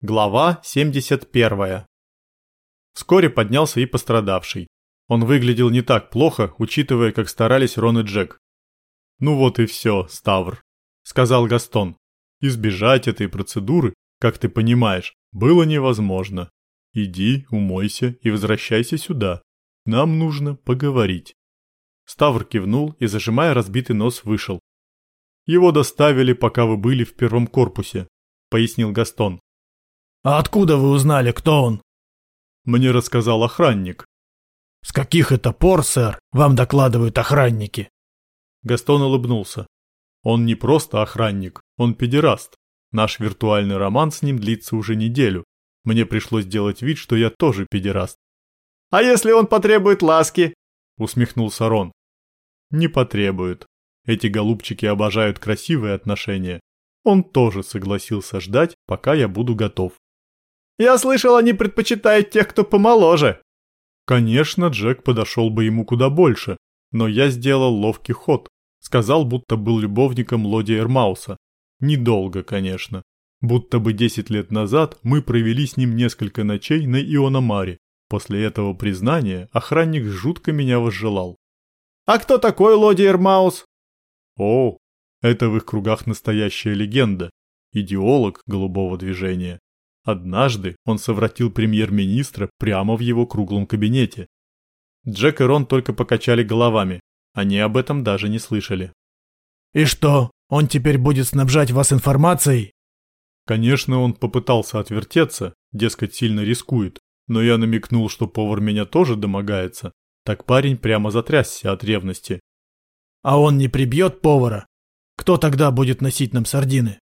Глава 71. Вскоре поднялся и пострадавший. Он выглядел не так плохо, учитывая, как старались Рон и Джек. «Ну вот и все, Ставр», — сказал Гастон. «Избежать этой процедуры, как ты понимаешь, было невозможно. Иди, умойся и возвращайся сюда. Нам нужно поговорить». Ставр кивнул и, зажимая разбитый нос, вышел. «Его доставили, пока вы были в первом корпусе», — пояснил Гастон. «А откуда вы узнали, кто он?» Мне рассказал охранник. «С каких это пор, сэр, вам докладывают охранники?» Гастон улыбнулся. Он не просто охранник, он педераст. Наш виртуальный роман с ним длится уже неделю. Мне пришлось делать вид, что я тоже педераст. «А если он потребует ласки?» Усмехнулся Рон. Не потребует. Эти голубчики обожают красивые отношения. Он тоже согласился ждать, пока я буду готов. Я слышал, они предпочитают тех, кто помоложе. Конечно, Джек подошел бы ему куда больше, но я сделал ловкий ход. Сказал, будто был любовником Лоди Эрмауса. Недолго, конечно. Будто бы 10 лет назад мы провели с ним несколько ночей на Ионамаре. После этого признания охранник жутко меня возжелал. «А кто такой Лоди Эрмаус?» «О, это в их кругах настоящая легенда. Идеолог голубого движения. Однажды он совратил премьер-министра прямо в его круглом кабинете. Джек и Рон только покачали головами. Они об этом даже не слышали. «И что, он теперь будет снабжать вас информацией?» Конечно, он попытался отвертеться, дескать, сильно рискует, но я намекнул, что повар меня тоже домогается. Так парень прямо затрясся от ревности. «А он не прибьет повара? Кто тогда будет носить нам сардины?»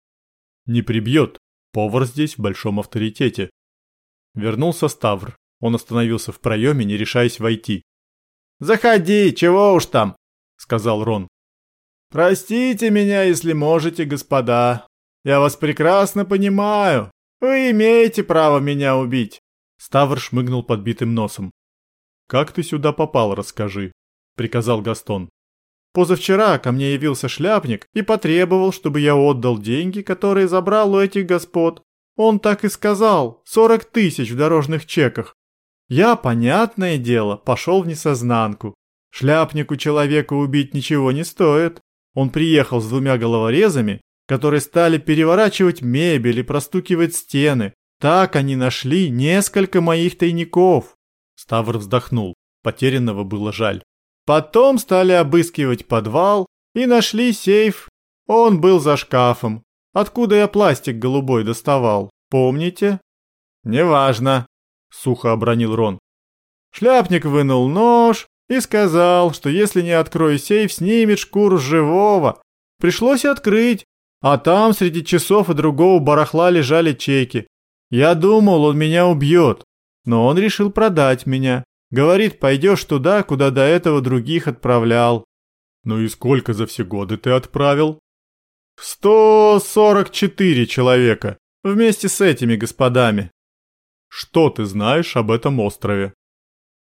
«Не прибьет, Повар здесь в большом авторитете. Вернулся Ставр. Он остановился в проеме, не решаясь войти. «Заходи, чего уж там», — сказал Рон. «Простите меня, если можете, господа. Я вас прекрасно понимаю. Вы имеете право меня убить». Ставр шмыгнул подбитым носом. «Как ты сюда попал, расскажи», — приказал Гастон. Позавчера ко мне явился шляпник и потребовал, чтобы я отдал деньги, которые забрал у этих господ. Он так и сказал, сорок тысяч в дорожных чеках. Я, понятное дело, пошел в несознанку. Шляпнику человека убить ничего не стоит. Он приехал с двумя головорезами, которые стали переворачивать мебель и простукивать стены. Так они нашли несколько моих тайников. Ставр вздохнул. Потерянного было жаль. Потом стали обыскивать подвал и нашли сейф. Он был за шкафом. Откуда я пластик голубой доставал, помните? Неважно, сухо обронил Рон. Шляпник вынул нож и сказал, что если не открою сейф, снимет шкуру живого. Пришлось открыть, а там среди часов и другого барахла лежали чеки. Я думал, он меня убьет, но он решил продать меня. Говорит, пойдешь туда, куда до этого других отправлял. Ну и сколько за все годы ты отправил? Сто сорок четыре человека, вместе с этими господами. Что ты знаешь об этом острове?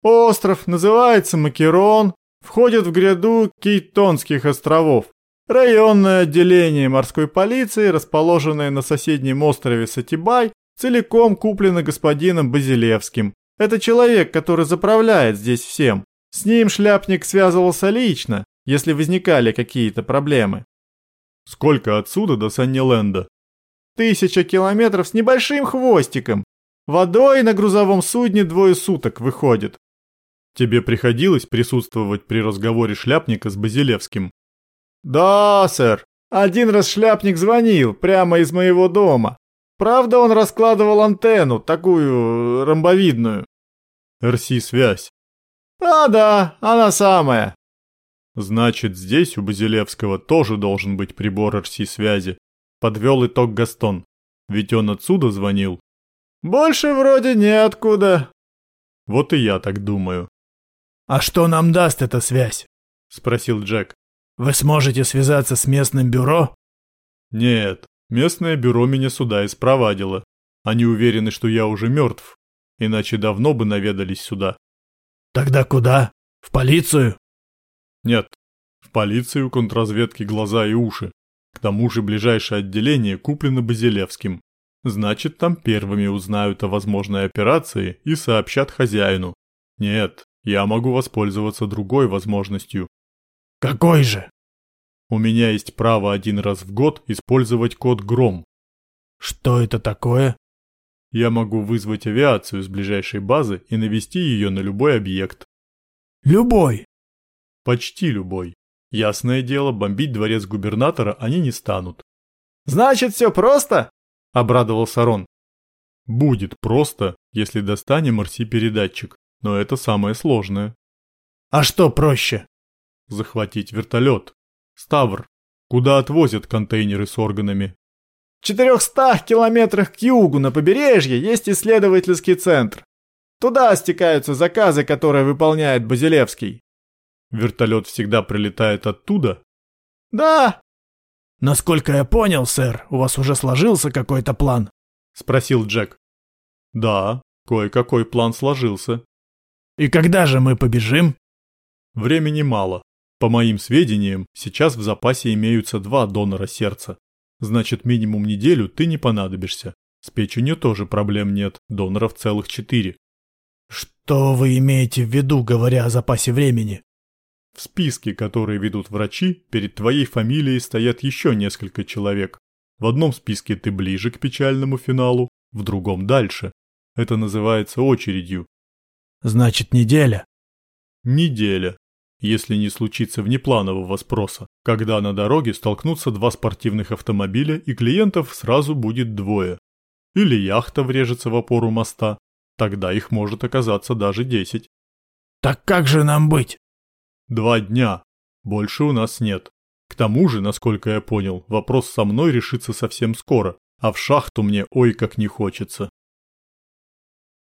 Остров называется Макерон, входит в гряду Кейтонских островов. Районное отделение морской полиции, расположенное на соседнем острове Сатибай, целиком куплено господином Базилевским. Это человек, который заправляет здесь всем. С ним шляпник связывался лично, если возникали какие-то проблемы. Сколько отсюда до Санниленда? Тысяча километров с небольшим хвостиком. Водой на грузовом судне двое суток выходит. Тебе приходилось присутствовать при разговоре шляпника с Базилевским? Да, сэр. Один раз шляпник звонил прямо из моего дома. Правда, он раскладывал антенну, такую ромбовидную. РС-связь. А, да, она самая. Значит, здесь у Базилевского тоже должен быть прибор РС-связи. Подвел итог Гастон. Ведь он отсюда звонил. Больше вроде неоткуда. Вот и я так думаю. А что нам даст эта связь? Спросил Джек. Вы сможете связаться с местным бюро? Нет, Местное бюро меня сюда и спровадило. Они уверены, что я уже мертв, иначе давно бы наведались сюда. Тогда куда? В полицию? Нет, в полицию контрразведки глаза и уши. К тому же ближайшее отделение куплено Базилевским. Значит, там первыми узнают о возможной операции и сообщат хозяину. Нет, я могу воспользоваться другой возможностью. Какой же? У меня есть право один раз в год использовать код «Гром». Что это такое? Я могу вызвать авиацию с ближайшей базы и навести ее на любой объект. Любой? Почти любой. Ясное дело, бомбить дворец губернатора они не станут. «Значит, все просто?» – обрадовался Рон. «Будет просто, если достанем РС-передатчик, но это самое сложное». «А что проще?» «Захватить вертолет. Ставр. Куда отвозят контейнеры с органами?» В 400 километрах к югу на побережье есть исследовательский центр. Туда стекаются заказы, которые выполняет Базилевский. Вертолет всегда прилетает оттуда? Да. Насколько я понял, сэр, у вас уже сложился какой-то план? Спросил Джек. Да, кое-какой план сложился. И когда же мы побежим? Времени мало. По моим сведениям, сейчас в запасе имеются два донора сердца. Значит, минимум неделю ты не понадобишься. С печенью тоже проблем нет, доноров целых четыре. Что вы имеете в виду, говоря о запасе времени? В списке, который ведут врачи, перед твоей фамилией стоят еще несколько человек. В одном списке ты ближе к печальному финалу, в другом дальше. Это называется очередью. Значит, неделя? Неделя. Если не случится внепланового спроса, когда на дороге столкнутся два спортивных автомобиля и клиентов сразу будет двое. Или яхта врежется в опору моста, тогда их может оказаться даже десять. Так как же нам быть? Два дня. Больше у нас нет. К тому же, насколько я понял, вопрос со мной решится совсем скоро, а в шахту мне ой как не хочется.